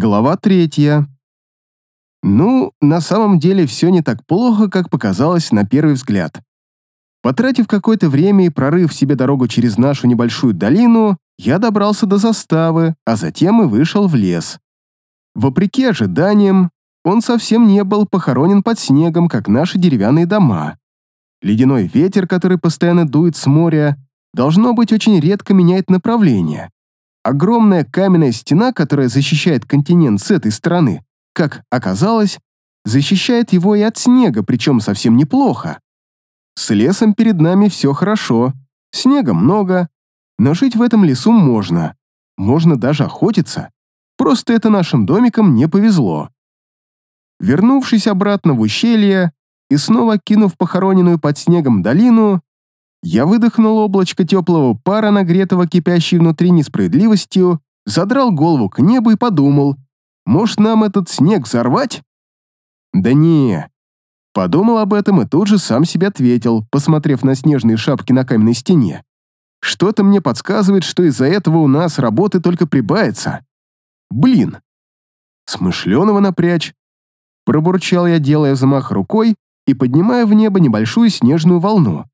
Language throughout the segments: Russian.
Глава третья. Ну, на самом деле все не так плохо, как показалось на первый взгляд. Потратив какое-то время и прорыв себе дорогу через нашу небольшую долину, я добрался до заставы, а затем и вышел в лес. Вопреки ожиданиям, он совсем не был похоронен под снегом, как наши деревянные дома. Ледяной ветер, который постоянно дует с моря, должно быть очень редко меняет направление. Огромная каменная стена, которая защищает континент с этой стороны, как оказалось, защищает его и от снега, причем совсем неплохо. С лесом перед нами все хорошо, снега много, но жить в этом лесу можно. Можно даже охотиться. Просто это нашим домикам не повезло. Вернувшись обратно в ущелье и снова кинув похороненную под снегом долину, я выдохнул облачко теплого пара, нагретого кипящей внутри несправедливостью, задрал голову к небу и подумал, может, нам этот снег взорвать? Да не. Подумал об этом и тут же сам себе ответил, посмотрев на снежные шапки на каменной стене. Что-то мне подсказывает, что из-за этого у нас работы только прибавится. Блин. Смышленого напрячь. Пробурчал я, делая замах рукой и поднимая в небо небольшую снежную волну.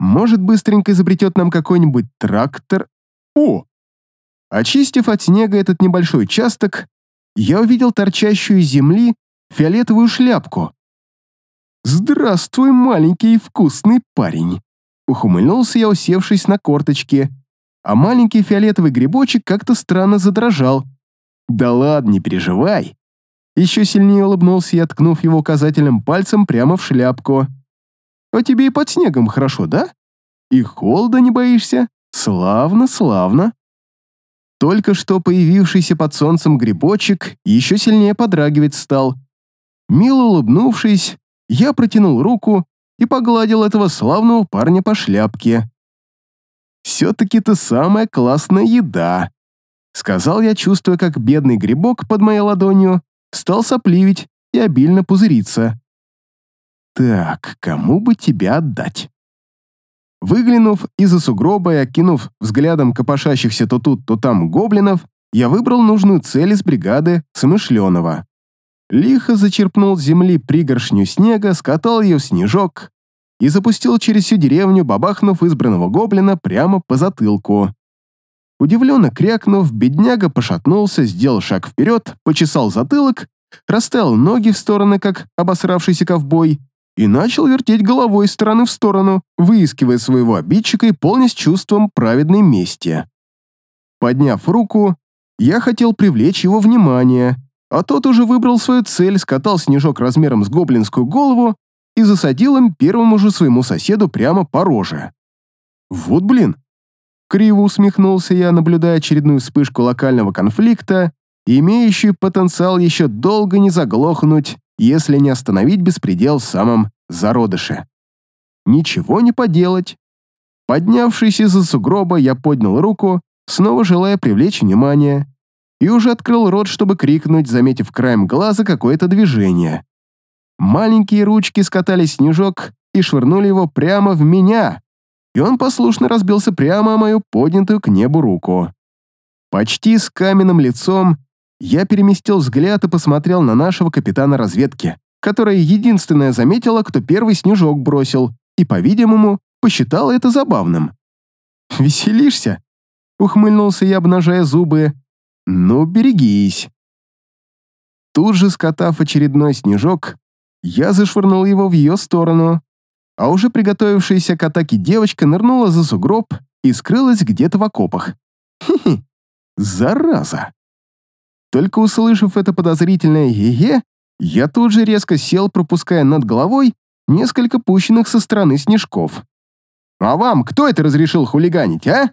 Может, быстренько изобретет нам какой-нибудь трактор? О! Очистив от снега этот небольшой участок, я увидел торчащую из земли фиолетовую шляпку. «Здравствуй, маленький и вкусный парень!» Ухмыльнулся я, усевшись на корточке, а маленький фиолетовый грибочек как-то странно задрожал. «Да ладно, не переживай!» Еще сильнее улыбнулся я, ткнув его указательным пальцем прямо в шляпку. А тебе и под снегом хорошо, да? И холода не боишься? Славно, славно. Только что появившийся под солнцем грибочек еще сильнее подрагивать стал. Мило улыбнувшись, я протянул руку и погладил этого славного парня по шляпке. «Все-таки ты самая классная еда», — сказал я, чувствуя, как бедный грибок под моей ладонью стал сопливить и обильно пузыриться. Так, кому бы тебя отдать? Выглянув из-за сугроба и окинув взглядом копошащихся то тут, то там гоблинов, я выбрал нужную цель из бригады Самышленова. Лихо зачерпнул с земли пригоршню снега, скатал ее в снежок и запустил через всю деревню, бабахнув избранного гоблина прямо по затылку. Удивленно крякнув, бедняга пошатнулся, сделал шаг вперед, почесал затылок, расставил ноги в стороны, как обосравшийся ковбой, и начал вертеть головой из стороны в сторону, выискивая своего обидчика и полнясь чувством праведной мести. Подняв руку, я хотел привлечь его внимание, а тот уже выбрал свою цель, скатал снежок размером с гоблинскую голову и засадил им первому же своему соседу прямо по роже. Вот блин! Криво усмехнулся я, наблюдая очередную вспышку локального конфликта, имеющую потенциал еще долго не заглохнуть если не остановить беспредел в самом зародыше. Ничего не поделать. Поднявшись из-за сугроба, я поднял руку, снова желая привлечь внимание, и уже открыл рот, чтобы крикнуть, заметив краем глаза какое-то движение. Маленькие ручки скатали снежок и швырнули его прямо в меня, и он послушно разбился прямо о мою поднятую к небу руку. Почти с каменным лицом я переместил взгляд и посмотрел на нашего капитана разведки, которая единственная заметила, кто первый снежок бросил, и, по-видимому, посчитала это забавным. «Веселишься?» — ухмыльнулся я, обнажая зубы. «Ну, берегись». Тут же, скатав очередной снежок, я зашвырнул его в ее сторону, а уже приготовившаяся к атаке девочка нырнула за сугроб и скрылась где-то в окопах. Хи-хи, зараза. Только услышав это подозрительное «е-е», я тут же резко сел, пропуская над головой несколько пущенных со стороны снежков. «А вам кто это разрешил хулиганить, а?»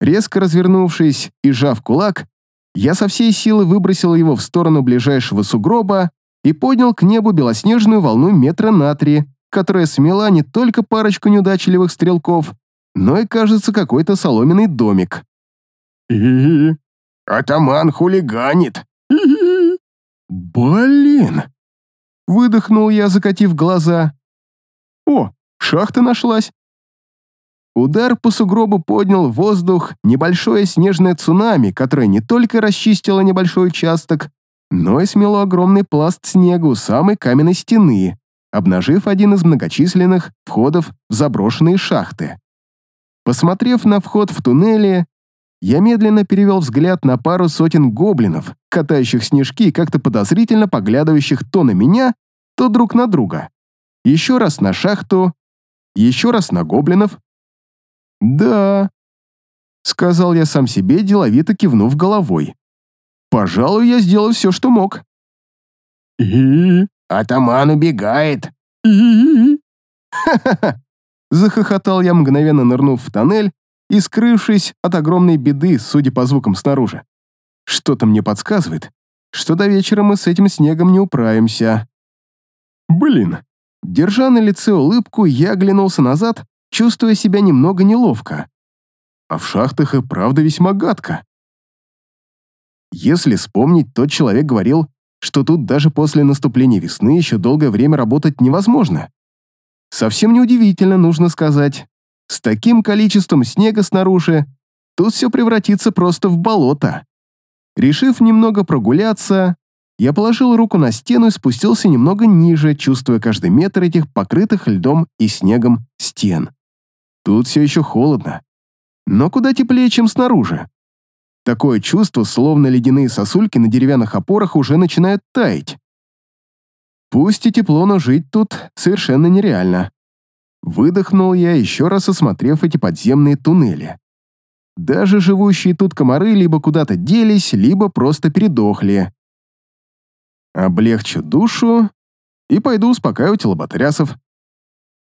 Резко развернувшись и сжав кулак, я со всей силы выбросил его в сторону ближайшего сугроба и поднял к небу белоснежную волну метра на три, которая смела не только парочку неудачливых стрелков, но и, кажется, какой-то соломенный домик. «И-и-и!» Атаман хулиганит. Блин. Выдохнул я, закатив глаза. О, шахта нашлась. Удар по сугробу поднял в воздух небольшое снежное цунами, которое не только расчистило небольшой участок, но и смело огромный пласт снега у самой каменной стены, обнажив один из многочисленных входов в заброшенные шахты. Посмотрев на вход в туннели, я медленно перевел взгляд на пару сотен гоблинов, катающих снежки и как-то подозрительно поглядывающих то на меня, то друг на друга. Еще раз на шахту, еще раз на гоблинов. «Да», — сказал я сам себе, деловито кивнув головой. «Пожалуй, я сделал все, что мог». «И? Атаман убегает!» «И? Ха-ха-ха!» Захохотал я, мгновенно нырнув в тоннель и скрывшись от огромной беды, судя по звукам снаружи. Что-то мне подсказывает, что до вечера мы с этим снегом не управимся. Блин. Держа на лице улыбку, я оглянулся назад, чувствуя себя немного неловко. А в шахтах и правда весьма гадко. Если вспомнить, тот человек говорил, что тут даже после наступления весны еще долгое время работать невозможно. Совсем неудивительно, нужно сказать. С таким количеством снега снаружи тут все превратится просто в болото. Решив немного прогуляться, я положил руку на стену и спустился немного ниже, чувствуя каждый метр этих покрытых льдом и снегом стен. Тут все еще холодно, но куда теплее, чем снаружи. Такое чувство, словно ледяные сосульки на деревянных опорах уже начинают таять. Пусть и тепло, но жить тут совершенно нереально. Выдохнул я, еще раз осмотрев эти подземные туннели. Даже живущие тут комары либо куда-то делись, либо просто передохли. Облегчу душу и пойду успокаивать лоботрясов.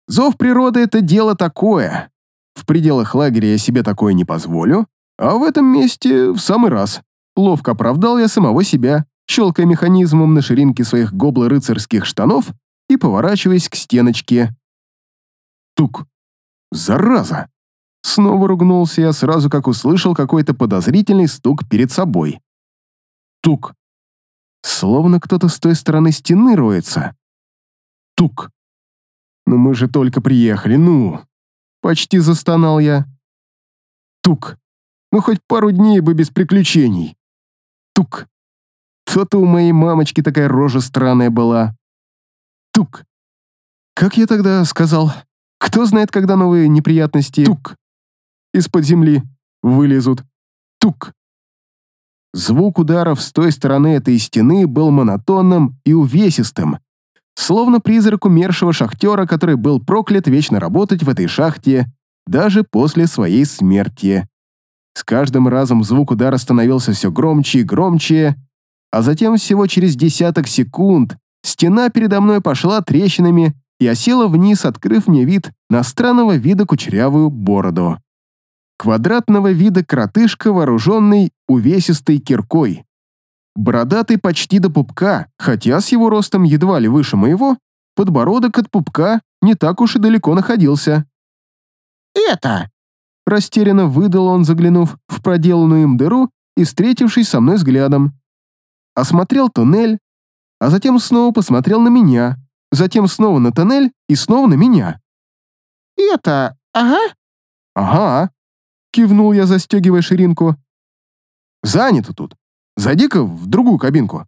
Зов природы — это дело такое. В пределах лагеря я себе такое не позволю, а в этом месте в самый раз. Ловко оправдал я самого себя, щелкая механизмом на ширинке своих гобло-рыцарских штанов и поворачиваясь к стеночке. Тук. Зараза! Снова ругнулся я сразу, как услышал какой-то подозрительный стук перед собой. Тук. Словно кто-то с той стороны стены роется. Тук. Ну мы же только приехали, ну. Почти застонал я. Тук. Ну хоть пару дней бы без приключений. Тук. То-то у моей мамочки такая рожа странная была. Тук. Как я тогда сказал? Кто знает, когда новые неприятности... Тук. Из-под земли вылезут. Тук. Звук ударов с той стороны этой стены был монотонным и увесистым, словно призрак умершего шахтера, который был проклят вечно работать в этой шахте даже после своей смерти. С каждым разом звук удара становился все громче и громче, а затем всего через десяток секунд стена передо мной пошла трещинами и осела вниз, открыв мне вид на странного вида кучерявую бороду. Квадратного вида кротышка, вооруженный увесистой киркой. Бородатый почти до пупка, хотя с его ростом едва ли выше моего, подбородок от пупка не так уж и далеко находился. «Это!» Растерянно выдал он, заглянув в проделанную им дыру и встретившись со мной взглядом. Осмотрел туннель, а затем снова посмотрел на меня, затем снова на тоннель и снова на меня. «Это... ага?» «Ага», — кивнул я, застегивая ширинку. «Занято тут. Зайди-ка в другую кабинку».